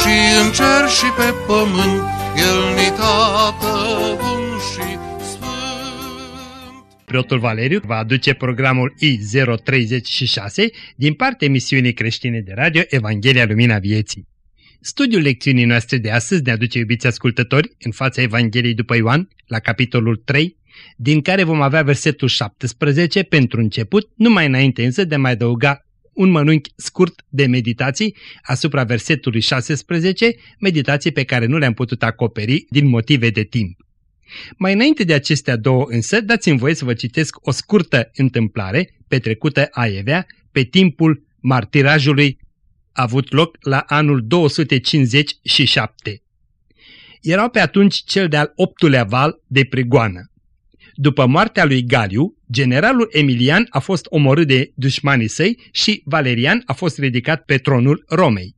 și în cer și pe pământ, El ni tată bun și sfânt. Preotul Valeriu va aduce programul I036 din partea emisiunii creștine de radio Evanghelia Lumina Vieții. Studiul lecțiunii noastre de astăzi ne aduce, iubiți ascultători, în fața Evangheliei după Ioan, la capitolul 3, din care vom avea versetul 17 pentru început, numai înainte însă de a mai adăuga un mănunchi scurt de meditații asupra versetului 16, meditații pe care nu le-am putut acoperi din motive de timp. Mai înainte de acestea două însă, dați-mi voie să vă citesc o scurtă întâmplare petrecută aievea pe timpul martirajului avut loc la anul 257. Erau pe atunci cel de-al optulea val de prigoană. După moartea lui Galiu, generalul Emilian a fost omorât de dușmanii săi și Valerian a fost ridicat pe tronul Romei.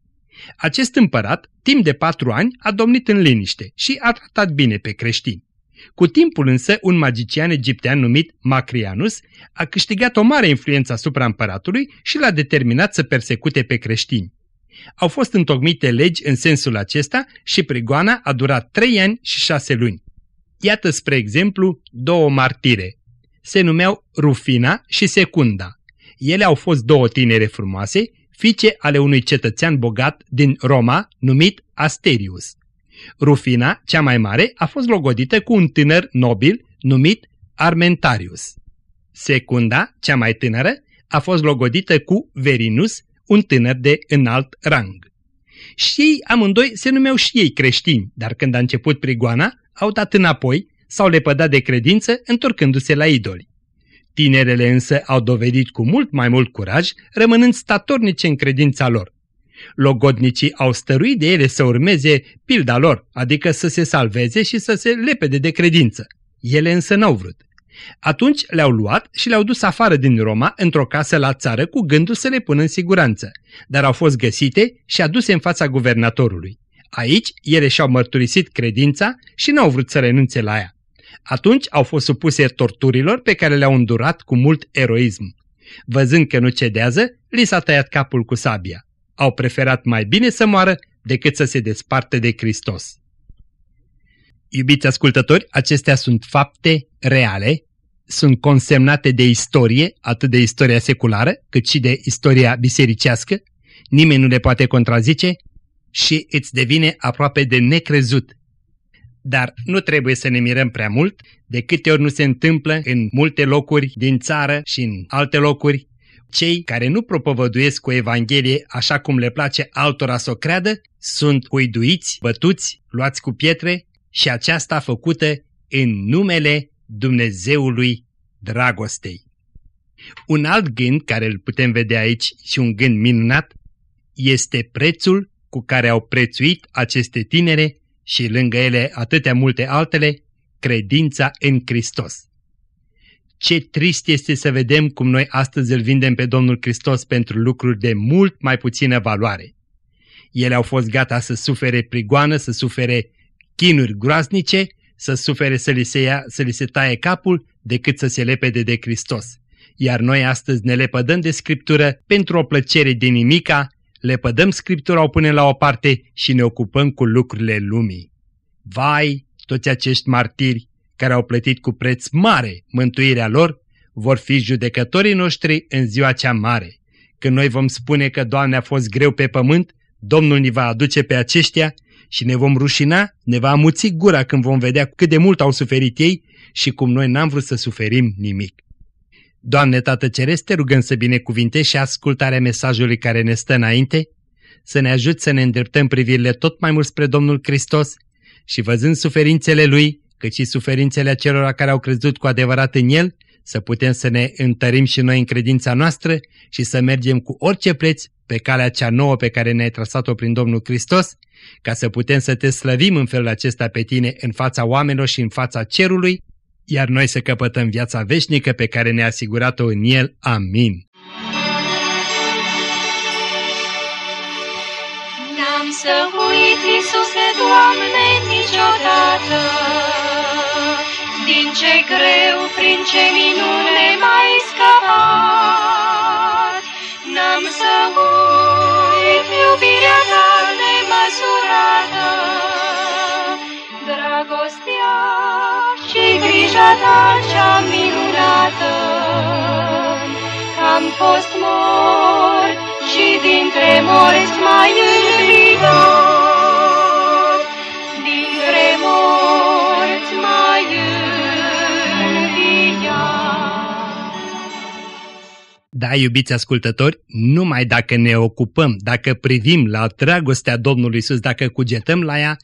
Acest împărat, timp de patru ani, a domnit în liniște și a tratat bine pe creștini. Cu timpul însă, un magician egiptean numit Macrianus a câștigat o mare influență asupra împăratului și l-a determinat să persecute pe creștini. Au fost întocmite legi în sensul acesta și prigoana a durat trei ani și șase luni. Iată, spre exemplu, două martire. Se numeau Rufina și Secunda. Ele au fost două tinere frumoase, fiice ale unui cetățean bogat din Roma, numit Asterius. Rufina, cea mai mare, a fost logodită cu un tânăr nobil numit Armentarius. Secunda, cea mai tânără, a fost logodită cu Verinus, un tânăr de înalt rang. Și ei amândoi se numeau și ei creștini, dar când a început prigoana, au dat înapoi, s-au lepădat de credință, întorcându-se la idoli. Tinerele însă au dovedit cu mult mai mult curaj, rămânând statornice în credința lor. Logodnicii au stăruit de ele să urmeze pilda lor, adică să se salveze și să se lepede de credință. Ele însă n-au vrut. Atunci le-au luat și le-au dus afară din Roma într-o casă la țară cu gândul să le pună în siguranță, dar au fost găsite și aduse în fața guvernatorului. Aici ele și-au mărturisit credința și n-au vrut să renunțe la ea. Atunci au fost supuse torturilor pe care le-au îndurat cu mult eroism. Văzând că nu cedează, li s-a tăiat capul cu sabia. Au preferat mai bine să moară decât să se desparte de Hristos. Iubiți ascultători, acestea sunt fapte reale, sunt consemnate de istorie, atât de istoria seculară, cât și de istoria bisericească, nimeni nu le poate contrazice și îți devine aproape de necrezut. Dar nu trebuie să ne mirăm prea mult, de câte ori nu se întâmplă în multe locuri din țară și în alte locuri, cei care nu propovăduiesc cu Evanghelie așa cum le place altora să o creadă, sunt huiduiți, bătuți, luați cu pietre și aceasta făcută în numele Dumnezeului dragostei. Un alt gând care îl putem vedea aici și un gând minunat este prețul cu care au prețuit aceste tinere și lângă ele atâtea multe altele, credința în Hristos. Ce trist este să vedem cum noi astăzi îl vindem pe Domnul Hristos pentru lucruri de mult mai puțină valoare. Ele au fost gata să sufere prigoană, să sufere chinuri groaznice, să sufere să li se, ia, să li se taie capul, decât să se lepede de Hristos. Iar noi astăzi ne lepădăm de Scriptură pentru o plăcere de nimica, lepădăm Scriptura, o punem la o parte și ne ocupăm cu lucrurile lumii. Vai, toți acești martiri care au plătit cu preț mare mântuirea lor, vor fi judecătorii noștri în ziua cea mare. Când noi vom spune că Doamne a fost greu pe pământ, Domnul ne va aduce pe aceștia și ne vom rușina, ne va amuți gura când vom vedea cât de mult au suferit ei și cum noi n-am vrut să suferim nimic. Doamne Tată Ceresc, te rugăm să binecuvintești și ascultarea mesajului care ne stă înainte, să ne ajut să ne îndreptăm privirile tot mai mult spre Domnul Hristos și văzând suferințele Lui, cât și suferințele acelora care au crezut cu adevărat în El, să putem să ne întărim și noi în credința noastră și să mergem cu orice preț pe calea cea nouă pe care ne-ai trasat-o prin Domnul Hristos, ca să putem să te slăvim în felul acesta pe tine în fața oamenilor și în fața cerului, iar noi să căpătăm viața veșnică pe care ne-a asigurat-o în El. Amin. N-am să uit, Iisuse, Doamne, niciodată, din ce greu, prin ce minune mai scăpat. Grija ta cea minunată. Am fost mort și dintre morți mai înviat, dintre morți mai înviat. Da, iubiți ascultători, numai dacă ne ocupăm, dacă privim la dragostea Domnului Isus, dacă cugetăm la ea,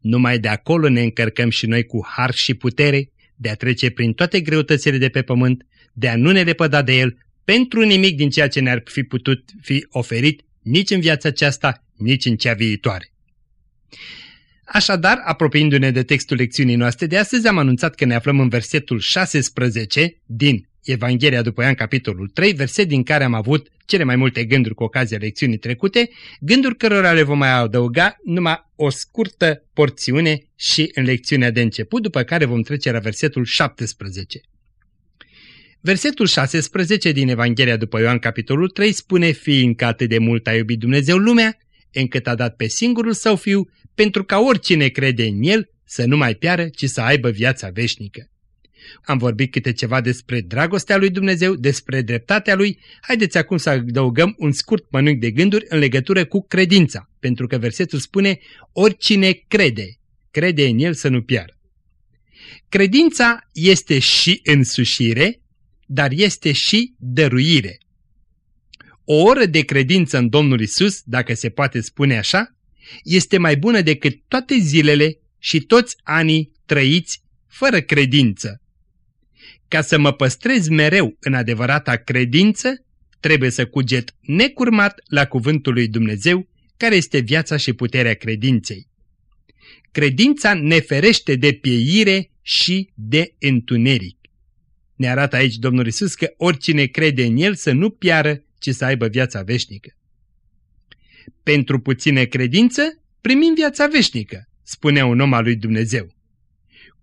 numai de acolo ne încărcăm și noi cu har și putere de a trece prin toate greutățile de pe pământ, de a nu ne lepăda de El, pentru nimic din ceea ce ne-ar fi putut fi oferit nici în viața aceasta, nici în cea viitoare. Așadar, apropiindu-ne de textul lecțiunii noastre de astăzi, am anunțat că ne aflăm în versetul 16 din Evanghelia după Ioan, capitolul 3, verset din care am avut cele mai multe gânduri cu ocazia lecțiunii trecute, gânduri cărora le vom mai adăuga numai o scurtă porțiune și în lecțiunea de început, după care vom trece la versetul 17. Versetul 16 din Evanghelia după Ioan, capitolul 3, spune, fiindcă atât de mult a iubit Dumnezeu lumea, încât a dat pe singurul său fiu, pentru ca oricine crede în el să nu mai piară, ci să aibă viața veșnică. Am vorbit câte ceva despre dragostea lui Dumnezeu, despre dreptatea lui. Haideți acum să adăugăm un scurt mănânc de gânduri în legătură cu credința, pentru că versetul spune, oricine crede, crede în el să nu piară. Credința este și însușire, dar este și dăruire. O oră de credință în Domnul Isus, dacă se poate spune așa, este mai bună decât toate zilele și toți anii trăiți fără credință. Ca să mă păstrez mereu în adevărata credință, trebuie să cuget necurmat la cuvântul lui Dumnezeu, care este viața și puterea credinței. Credința ne ferește de pieire și de întuneric. Ne arată aici Domnul Isus că oricine crede în El să nu piară, ci să aibă viața veșnică. Pentru puțină credință primim viața veșnică, spunea un om al lui Dumnezeu.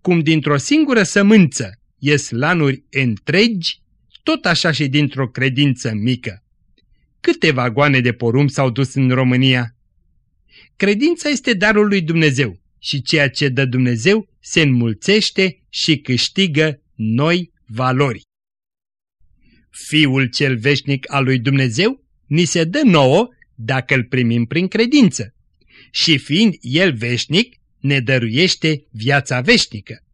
Cum dintr-o singură sămânță ies lanuri întregi, tot așa și dintr-o credință mică. Câte vagoane de porumb s-au dus în România? Credința este darul lui Dumnezeu și ceea ce dă Dumnezeu se înmulțește și câștigă noi valori. Fiul cel veșnic al lui Dumnezeu ni se dă nouă dacă îl primim prin credință și fiind el veșnic, ne dăruiește viața veșnică.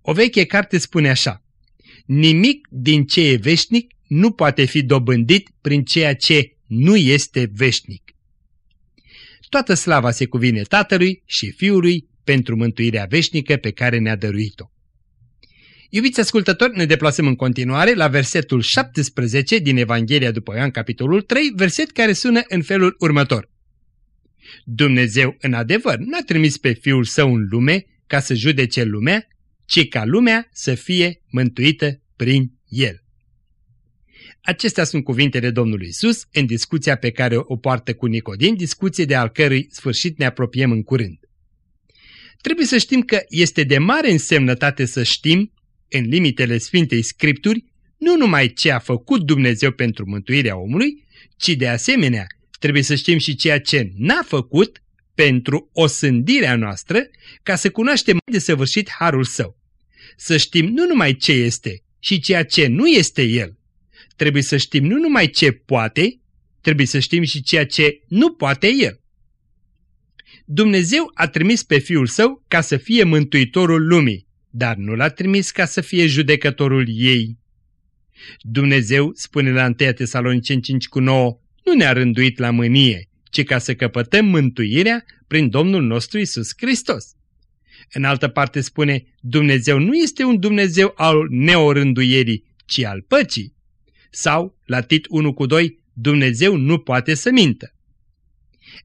O veche carte spune așa, nimic din ce e veșnic nu poate fi dobândit prin ceea ce nu este veșnic. Toată slava se cuvine Tatălui și Fiului pentru mântuirea veșnică pe care ne-a dăruit-o. Iubiți ascultători, ne deplasăm în continuare la versetul 17 din Evanghelia după Ioan, capitolul 3, verset care sună în felul următor. Dumnezeu, în adevăr, n-a trimis pe Fiul Său în lume ca să judece lumea, ci ca lumea să fie mântuită prin El. Acestea sunt cuvintele Domnului Isus în discuția pe care o poartă cu Nicodim, discuție de al cărui sfârșit ne apropiem în curând. Trebuie să știm că este de mare însemnătate să știm în limitele Sfintei Scripturi, nu numai ce a făcut Dumnezeu pentru mântuirea omului, ci de asemenea trebuie să știm și ceea ce n-a făcut pentru osândirea noastră, ca să cunoaștem mai desăvârșit harul său. Să știm nu numai ce este și ceea ce nu este el. Trebuie să știm nu numai ce poate, trebuie să știm și ceea ce nu poate el. Dumnezeu a trimis pe Fiul Său ca să fie mântuitorul lumii, dar nu l-a trimis ca să fie judecătorul ei. Dumnezeu, spune la 1 Tesalonicen 5 cu 9, nu ne-a rânduit la mânie, ci ca să căpătăm mântuirea prin Domnul nostru Isus Hristos. În altă parte spune, Dumnezeu nu este un Dumnezeu al neorânduierii, ci al păcii. Sau, la Tit 1 cu 2, Dumnezeu nu poate să mintă.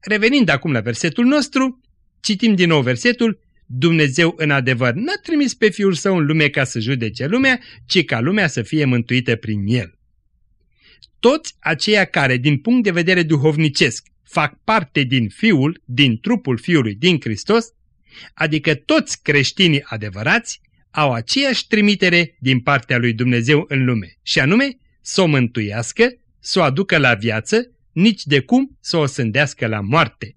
Revenind acum la versetul nostru, citim din nou versetul, Dumnezeu în adevăr n-a trimis pe Fiul Său în lume ca să judece lumea, ci ca lumea să fie mântuită prin El. Toți aceia care, din punct de vedere duhovnicesc, fac parte din Fiul, din trupul Fiului, din Hristos, adică toți creștinii adevărați, au aceeași trimitere din partea lui Dumnezeu în lume, și anume să o mântuiască, să o aducă la viață, nici de cum să o sândească la moarte.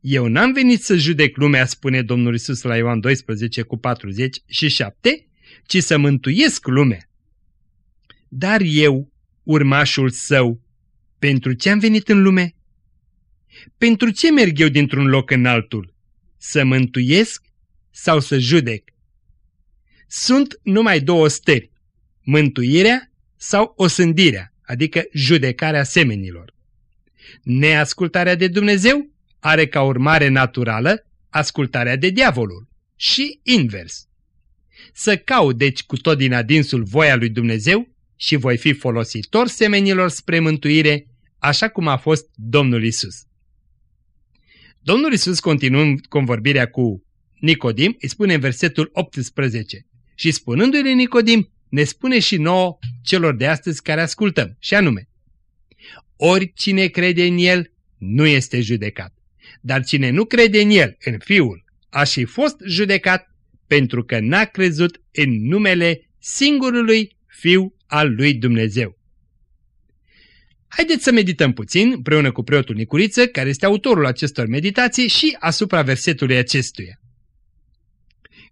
Eu n-am venit să judec lumea, spune Domnul Isus la Ioan 12 cu 47, ci să mântuiesc lumea. Dar eu, urmașul său, pentru ce am venit în lume? Pentru ce merg eu dintr-un loc în altul? Să mântuiesc sau să judec? Sunt numai două stări, mântuirea sau osândirea, adică judecarea semenilor. Neascultarea de Dumnezeu are ca urmare naturală ascultarea de diavolul și invers. Să caut deci cu tot din adinsul voia lui Dumnezeu și voi fi folositor semenilor spre mântuire, așa cum a fost Domnul Isus. Domnul Isus, continuând convorbirea cu Nicodim, îi spune în versetul 18 și spunându-i Nicodim, ne spune și nouă celor de astăzi care ascultăm, și anume, oricine crede în El nu este judecat, dar cine nu crede în El, în Fiul, a și fost judecat pentru că n-a crezut în numele singurului Fiu al lui Dumnezeu. Haideți să medităm puțin, împreună cu preotul Nicuriță, care este autorul acestor meditații, și asupra versetului acestuia.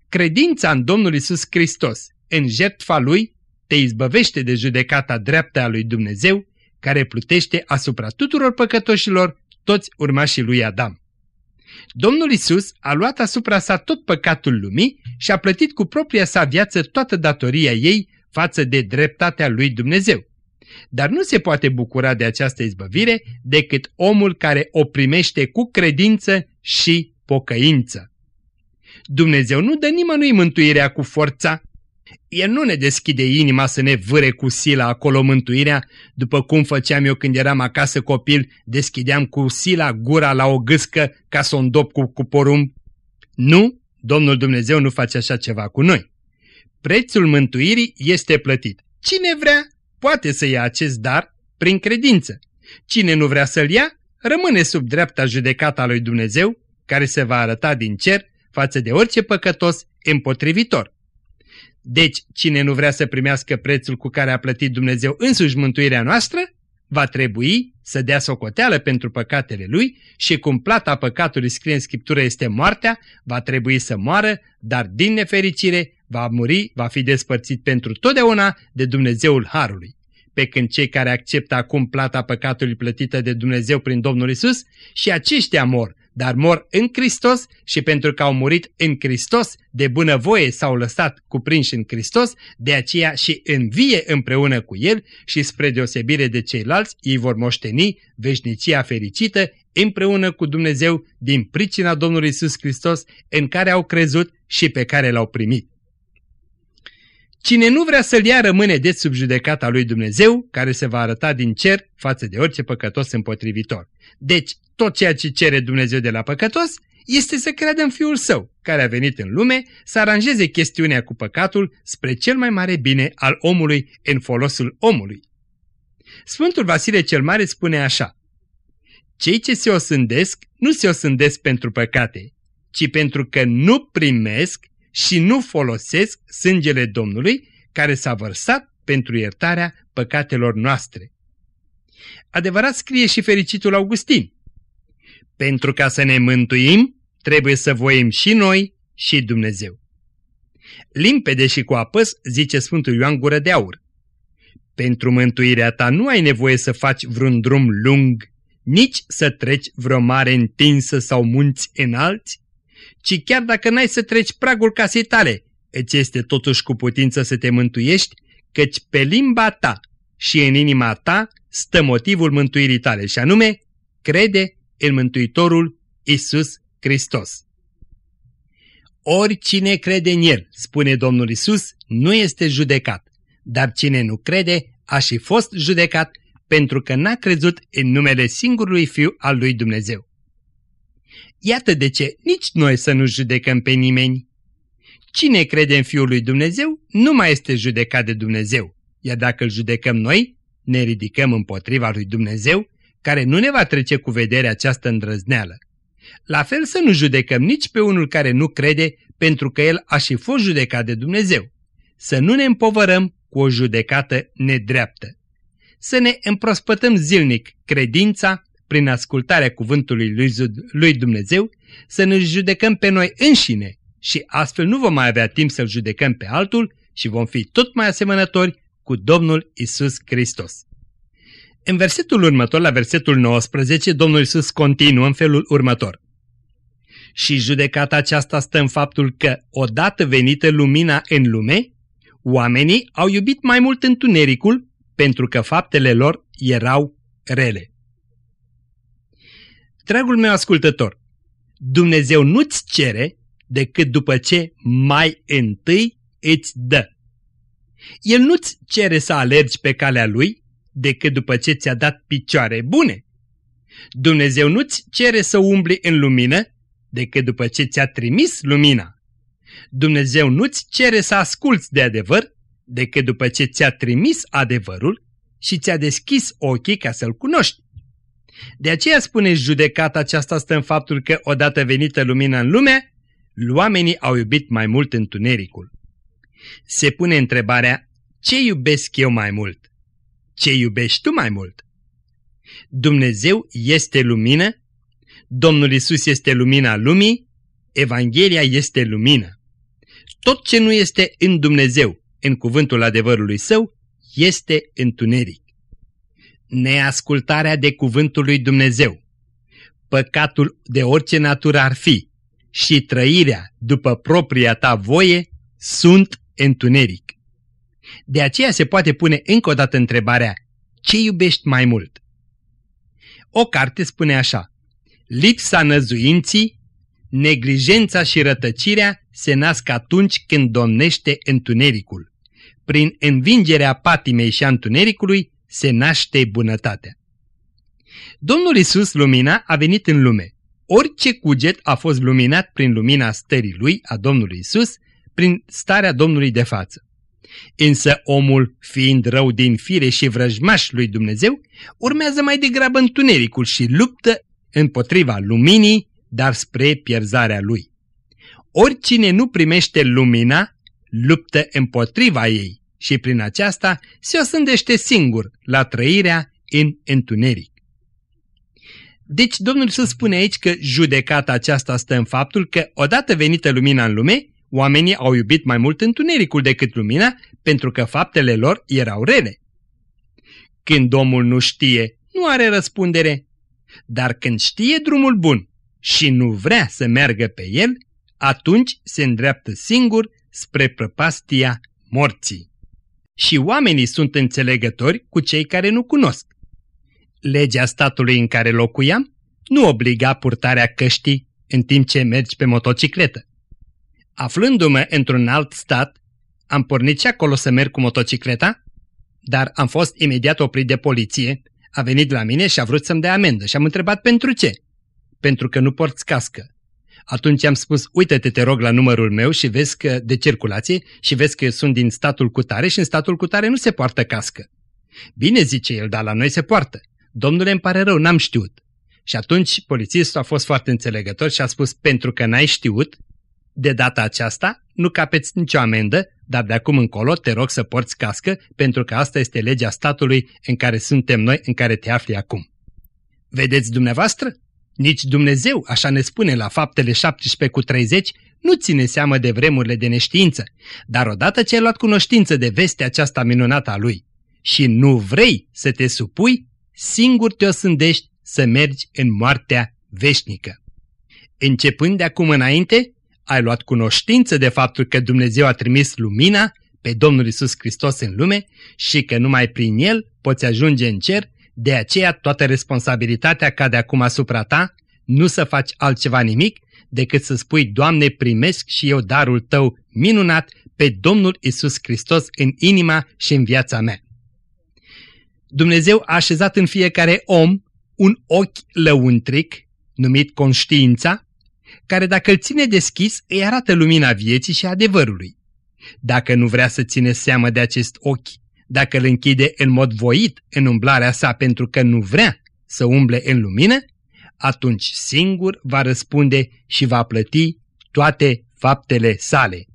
Credința în Domnul Isus Hristos, în jertfa Lui, te izbăvește de judecata dreaptă a lui Dumnezeu, care plutește asupra tuturor păcătoșilor, toți urmașii lui Adam. Domnul Isus a luat asupra sa tot păcatul lumii și a plătit cu propria sa viață toată datoria ei față de dreptatea lui Dumnezeu. Dar nu se poate bucura de această izbăvire decât omul care o primește cu credință și pocăință. Dumnezeu nu dă nimănui mântuirea cu forța. El nu ne deschide inima să ne vâre cu sila acolo mântuirea, după cum făceam eu când eram acasă copil, deschideam cu sila gura la o gâscă ca să o îndop cu, cu porumb. Nu, Domnul Dumnezeu nu face așa ceva cu noi. Prețul mântuirii este plătit. Cine vrea, poate să ia acest dar prin credință. Cine nu vrea să-l ia, rămâne sub dreapta judecata lui Dumnezeu, care se va arăta din cer față de orice păcătos împotrivitor. Deci, cine nu vrea să primească prețul cu care a plătit Dumnezeu însuși mântuirea noastră, va trebui să dea socoteală pentru păcatele lui și cum plata păcatului scrie în Scriptură este moartea, va trebui să moară, dar din nefericire va muri, va fi despărțit pentru totdeauna de Dumnezeul Harului. Pe când cei care acceptă acum plata păcatului plătită de Dumnezeu prin Domnul Isus și aceștia mor, dar mor în Hristos și pentru că au murit în Hristos, de bunăvoie s-au lăsat cuprinși în Hristos, de aceea și învie împreună cu El și spre deosebire de ceilalți, ei vor moșteni veșnicia fericită împreună cu Dumnezeu din pricina Domnului Isus Hristos în care au crezut și pe care l-au primit. Cine nu vrea să-l ia rămâne de sub judecata lui Dumnezeu, care se va arăta din cer față de orice păcătos împotrivitor. Deci, tot ceea ce cere Dumnezeu de la păcătos este să creadă în Fiul Său, care a venit în lume să aranjeze chestiunea cu păcatul spre cel mai mare bine al omului în folosul omului. Sfântul Vasile cel Mare spune așa, Cei ce se osândesc nu se osândesc pentru păcate, ci pentru că nu primesc și nu folosesc sângele Domnului care s-a vărsat pentru iertarea păcatelor noastre. Adevărat scrie și fericitul Augustin. Pentru ca să ne mântuim, trebuie să voim și noi și Dumnezeu. Limpede și cu apăs, zice Sfântul Ioan Gură de Aur. Pentru mântuirea ta nu ai nevoie să faci vreun drum lung, nici să treci vreo mare întinsă sau munți înalți, ci chiar dacă n-ai să treci pragul casei tale, îți este totuși cu putință să te mântuiești, căci pe limba ta și în inima ta stă motivul mântuirii tale și anume, crede în Mântuitorul Isus Hristos. Oricine crede în El, spune Domnul Isus, nu este judecat, dar cine nu crede a și fost judecat pentru că n-a crezut în numele singurului Fiu al lui Dumnezeu. Iată de ce nici noi să nu judecăm pe nimeni. Cine crede în Fiul lui Dumnezeu nu mai este judecat de Dumnezeu, iar dacă îl judecăm noi, ne ridicăm împotriva lui Dumnezeu, care nu ne va trece cu vedere această îndrăzneală. La fel să nu judecăm nici pe unul care nu crede, pentru că el a și fost judecat de Dumnezeu. Să nu ne împovărăm cu o judecată nedreaptă. Să ne împrospătăm zilnic credința prin ascultarea cuvântului lui Dumnezeu, să ne judecăm pe noi înșine și astfel nu vom mai avea timp să-L judecăm pe altul și vom fi tot mai asemănători cu Domnul Isus Hristos. În versetul următor, la versetul 19, Domnul Isus continuă în felul următor. Și judecata aceasta stă în faptul că, odată venită lumina în lume, oamenii au iubit mai mult întunericul pentru că faptele lor erau rele. Dragul meu ascultător, Dumnezeu nu-ți cere decât după ce mai întâi îți dă. El nu-ți cere să alergi pe calea Lui decât după ce ți-a dat picioare bune. Dumnezeu nu-ți cere să umbli în lumină decât după ce ți-a trimis lumina. Dumnezeu nu-ți cere să asculți de adevăr decât după ce ți-a trimis adevărul și ți-a deschis ochii ca să-l cunoști. De aceea spune judecata aceasta stă în faptul că odată venită lumina în lume, oamenii au iubit mai mult întunericul. Se pune întrebarea, ce iubesc eu mai mult? Ce iubești tu mai mult? Dumnezeu este lumină, Domnul Isus este lumina lumii, Evanghelia este lumină. Tot ce nu este în Dumnezeu, în cuvântul adevărului său, este întuneric. Neascultarea de cuvântul lui Dumnezeu, păcatul de orice natură ar fi și trăirea după propria ta voie sunt întuneric. De aceea se poate pune încă o dată întrebarea, ce iubești mai mult? O carte spune așa, lipsa năzuinții, neglijența și rătăcirea se nasc atunci când domnește întunericul. Prin învingerea patimei și a întunericului se naște bunătatea. Domnul Isus, lumina, a venit în lume. Orice cuget a fost luminat prin lumina stării lui, a Domnului Isus, prin starea Domnului de față. Însă omul, fiind rău din fire și vrăjmaș lui Dumnezeu, urmează mai degrabă întunericul și luptă împotriva luminii, dar spre pierzarea lui. Oricine nu primește lumina, luptă împotriva ei și prin aceasta se osândește singur la trăirea în întuneric. Deci Domnul să spune aici că judecata aceasta stă în faptul că odată venită lumina în lume, oamenii au iubit mai mult întunericul decât lumina pentru că faptele lor erau rele. Când omul nu știe, nu are răspundere, dar când știe drumul bun și nu vrea să meargă pe el, atunci se îndreaptă singur spre prăpastia morții. Și oamenii sunt înțelegători cu cei care nu cunosc. Legea statului în care locuiam nu obliga purtarea căștii în timp ce mergi pe motocicletă. Aflându-mă într-un alt stat, am pornit și acolo să merg cu motocicleta, dar am fost imediat oprit de poliție, a venit la mine și a vrut să-mi dea amendă și am întrebat pentru ce. Pentru că nu porți cască. Atunci am spus, uite-te, te rog, la numărul meu și vezi că de circulație și vezi că sunt din statul cutare și în statul cutare nu se poartă cască. Bine, zice el, dar la noi se poartă. Domnule, îmi pare rău, n-am știut. Și atunci polițistul a fost foarte înțelegător și a spus, pentru că n-ai știut, de data aceasta nu capeți nicio amendă, dar de acum încolo te rog să porți cască, pentru că asta este legea statului în care suntem noi, în care te afli acum. Vedeți dumneavoastră? Nici Dumnezeu, așa ne spune la faptele 17 cu 30, nu ține seamă de vremurile de neștiință, dar odată ce ai luat cunoștință de vestea aceasta minunată a Lui și nu vrei să te supui, singur te osândești să mergi în moartea veșnică. Începând de acum înainte, ai luat cunoștință de faptul că Dumnezeu a trimis lumina pe Domnul Isus Hristos în lume și că numai prin El poți ajunge în cer, de aceea toată responsabilitatea cade acum asupra ta, nu să faci altceva nimic decât să spui, Doamne, primesc și eu darul Tău minunat pe Domnul Isus Hristos în inima și în viața mea. Dumnezeu a așezat în fiecare om un ochi lăuntric, numit conștiința, care dacă îl ține deschis îi arată lumina vieții și adevărului. Dacă nu vrea să ține seamă de acest ochi, dacă îl închide în mod voit în umblarea sa pentru că nu vrea să umble în lumină, atunci singur va răspunde și va plăti toate faptele sale.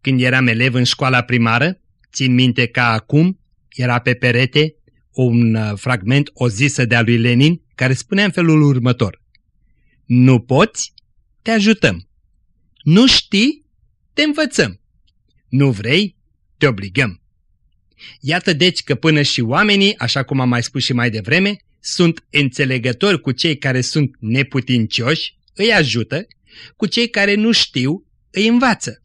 Când eram elev în școala primară, țin minte ca acum, era pe perete un uh, fragment, o zisă de-a lui Lenin, care spunea în felul următor. Nu poți? Te ajutăm. Nu știi? Te învățăm. Nu vrei? Te obligăm. Iată deci că până și oamenii, așa cum am mai spus și mai devreme, sunt înțelegători cu cei care sunt neputincioși, îi ajută, cu cei care nu știu, îi învață.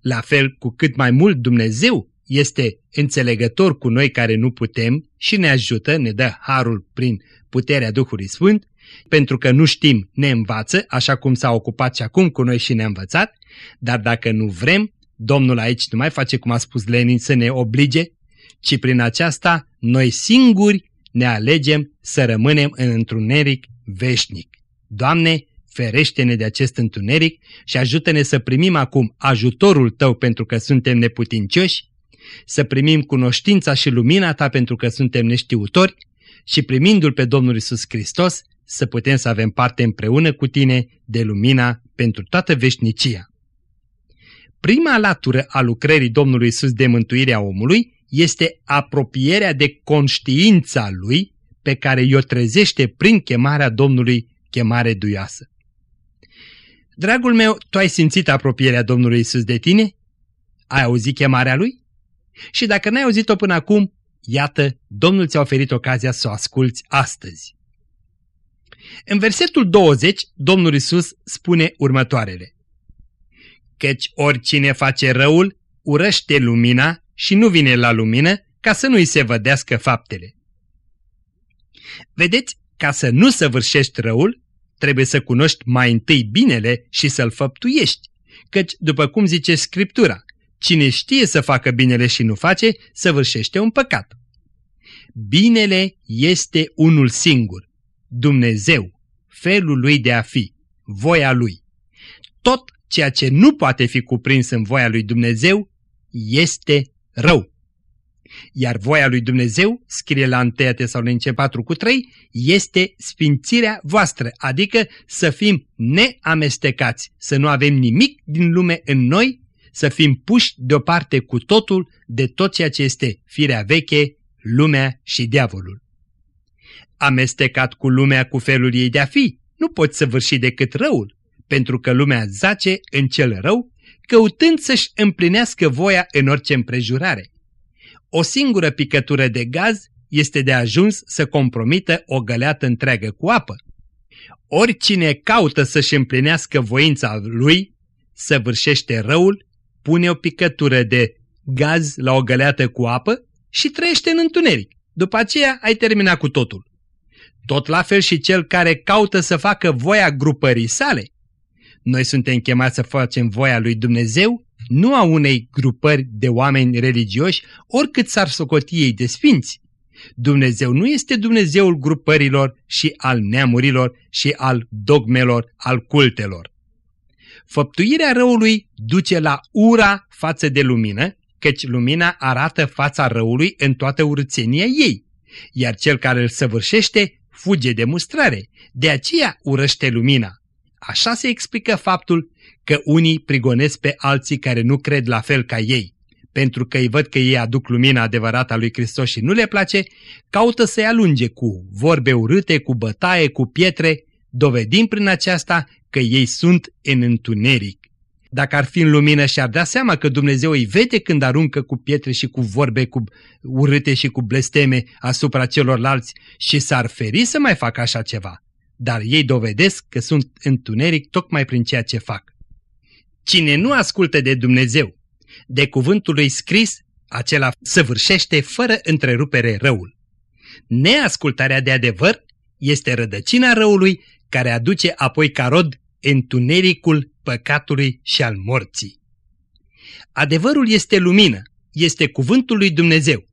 La fel cu cât mai mult Dumnezeu este înțelegător cu noi care nu putem și ne ajută, ne dă harul prin puterea Duhului Sfânt, pentru că nu știm, ne învață, așa cum s-a ocupat și acum cu noi și ne-a învățat, dar dacă nu vrem, Domnul aici nu mai face cum a spus Lenin să ne oblige, ci prin aceasta noi singuri ne alegem să rămânem în întuneric veșnic. Doamne, ferește-ne de acest întuneric și ajută-ne să primim acum ajutorul Tău pentru că suntem neputincioși, să primim cunoștința și lumina Ta pentru că suntem neștiutori și primindu-L pe Domnul Isus Hristos să putem să avem parte împreună cu Tine de lumina pentru toată veșnicia. Prima latură a lucrării Domnului Isus de mântuirea omului este apropierea de conștiința Lui pe care i-o trezește prin chemarea Domnului, chemare duioasă. Dragul meu, tu ai simțit apropierea Domnului Isus de tine? Ai auzit chemarea Lui? Și dacă n-ai auzit-o până acum, iată, Domnul ți-a oferit ocazia să o asculți astăzi. În versetul 20, Domnul Isus spune următoarele. Căci oricine face răul, urăște lumina și nu vine la lumină ca să nu-i se vădească faptele. Vedeți, ca să nu săvârșești răul, trebuie să cunoști mai întâi binele și să-l făptuiești, căci, după cum zice Scriptura, cine știe să facă binele și nu face, săvârșește un păcat. Binele este unul singur, Dumnezeu, felul lui de a fi, voia lui. Tot ceea ce nu poate fi cuprins în voia lui Dumnezeu este rău. Iar voia lui Dumnezeu, scrie la 1 Tesalonicen 4 cu 3, este sfințirea voastră, adică să fim neamestecați, să nu avem nimic din lume în noi, să fim puși deoparte cu totul de tot ceea ce este firea veche, lumea și diavolul. Amestecat cu lumea cu felul ei de a fi, nu poți să vârși decât răul, pentru că lumea zace în cel rău căutând să-și împlinească voia în orice împrejurare. O singură picătură de gaz este de ajuns să compromită o găleată întreagă cu apă. Oricine caută să-și împlinească voința lui, săvârșește răul, pune o picătură de gaz la o găleată cu apă și trăiește în întuneric. După aceea ai terminat cu totul. Tot la fel și cel care caută să facă voia grupării sale, noi suntem chemați să facem voia lui Dumnezeu, nu a unei grupări de oameni religioși, oricât s-ar socoti ei de sfinți. Dumnezeu nu este Dumnezeul grupărilor și al neamurilor și al dogmelor, al cultelor. Făptuirea răului duce la ura față de lumină, căci lumina arată fața răului în toată urțenia ei, iar cel care îl săvârșește fuge de mustrare, de aceea urăște lumina. Așa se explică faptul că unii prigonesc pe alții care nu cred la fel ca ei. Pentru că îi văd că ei aduc lumina adevărată a lui Hristos și nu le place, caută să-i alunge cu vorbe urâte, cu bătaie, cu pietre, dovedind prin aceasta că ei sunt în întuneric. Dacă ar fi în lumină și-ar da seama că Dumnezeu îi vede când aruncă cu pietre și cu vorbe cu urâte și cu blesteme asupra celorlalți și s-ar feri să mai facă așa ceva dar ei dovedesc că sunt întuneric tocmai prin ceea ce fac. Cine nu ascultă de Dumnezeu, de cuvântul lui scris, acela săvârșește fără întrerupere răul. Neascultarea de adevăr este rădăcina răului care aduce apoi ca rod întunericul păcatului și al morții. Adevărul este lumină, este cuvântul lui Dumnezeu.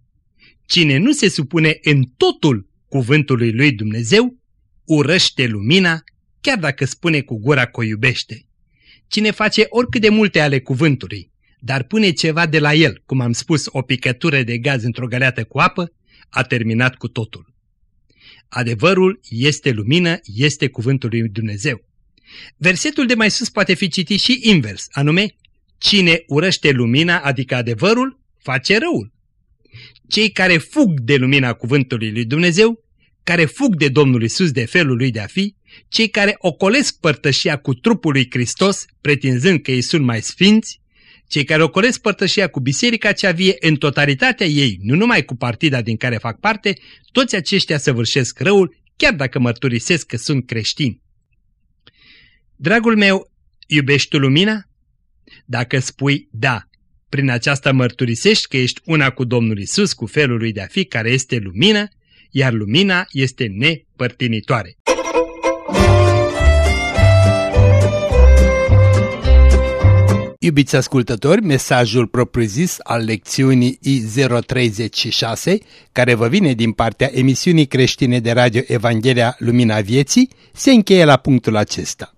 Cine nu se supune în totul cuvântului lui Dumnezeu, urăște lumina, chiar dacă spune cu gura că o iubește. Cine face oricât de multe ale cuvântului, dar pune ceva de la el, cum am spus, o picătură de gaz într-o găleată cu apă, a terminat cu totul. Adevărul este lumină, este cuvântul lui Dumnezeu. Versetul de mai sus poate fi citit și invers, anume, cine urăște lumina, adică adevărul, face răul. Cei care fug de lumina cuvântului lui Dumnezeu, care fug de Domnul Isus de felul lui de a fi, cei care ocolesc părtășia cu trupul lui Hristos, pretinzând că ei sunt mai sfinți, cei care ocolesc părtășia cu biserica cea vie în totalitatea ei, nu numai cu partida din care fac parte, toți aceștia săvârșesc răul, chiar dacă mărturisesc că sunt creștini. Dragul meu, iubești tu lumina? Dacă spui da, prin aceasta mărturisești că ești una cu Domnul Isus, cu felul lui de a fi, care este lumină, iar lumina este nepărtinitoare. Iubiți ascultători, mesajul propriu-zis al lecțiunii I036, care vă vine din partea emisiunii creștine de radio Evanghelia Lumina Vieții, se încheie la punctul acesta.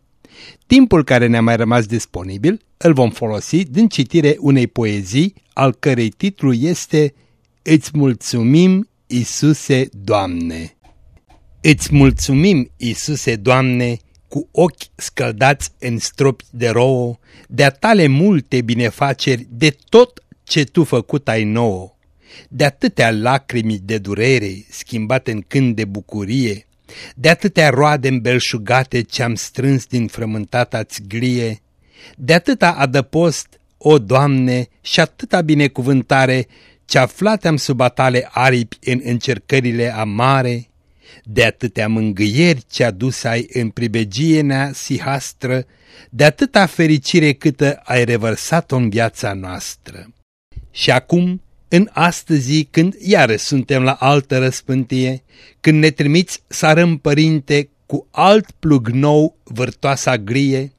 Timpul care ne-a mai rămas disponibil îl vom folosi din citire unei poezii, al cărei titlu este Îți mulțumim, Isuse Doamne! Îți mulțumim, Isuse Doamne, cu ochi scăldați în stropi de rouă, de-a tale multe binefaceri, de tot ce tu făcut ai nouă, de atâtea lacrimi de durere schimbate în cânt de bucurie, de atâtea roade îmbelșugate ce-am strâns din frământata-ți țglie, de atâta adăpost, o Doamne, și atâta binecuvântare ce aflate-am sub atale aripi în încercările amare, de atâtea mângâieri ce adus ai în pribegie nea sihastră, de atâta fericire câtă ai revărsat-o în viața noastră. Și acum, în astăzi, când iară suntem la altă răspântie, când ne trimiți sarăm părinte cu alt plug nou vârtoasa grie,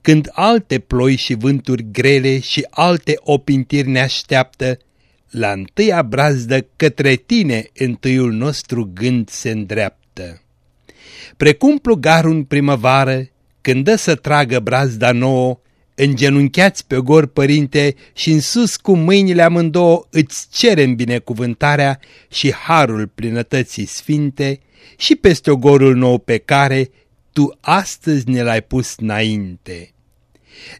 când alte ploi și vânturi grele și alte opintiri ne așteaptă, la întâia brazdă către tine întâiul nostru gând se îndreaptă. Precum plugarul în primăvară, când dă să tragă brazda nouă, îngenunchiați pe gor, părinte, și în sus cu mâinile amândouă îți cerem binecuvântarea și harul plinătății sfinte și peste ogorul nou pe care tu astăzi ne l-ai pus înainte.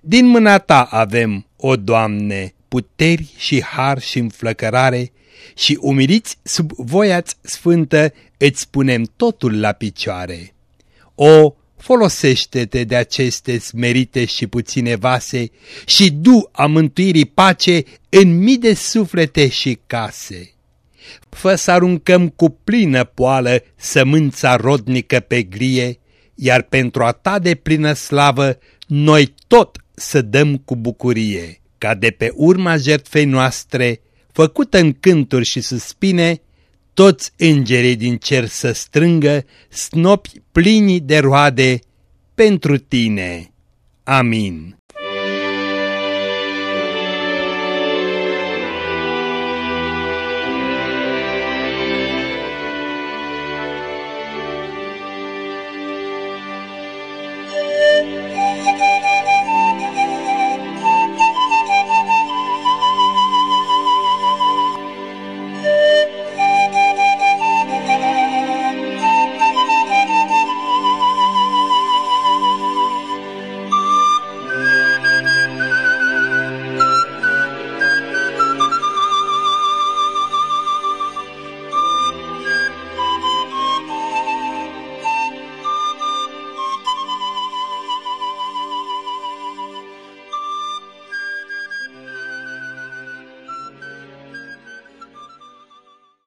Din mâna ta avem, o Doamne, puteri și har și înflăcărare și umiliți sub voia sfântă îți punem totul la picioare. O, folosește-te de aceste smerite și puține vase și du a mântuirii pace în mii de suflete și case. Fă să aruncăm cu plină poală sămânța rodnică pe grie, iar pentru a ta de plină slavă, noi tot să dăm cu bucurie ca de pe urma jertfei noastre, făcută în cânturi și suspine, toți îngerii din cer să strângă snopi plini de roade pentru tine. Amin.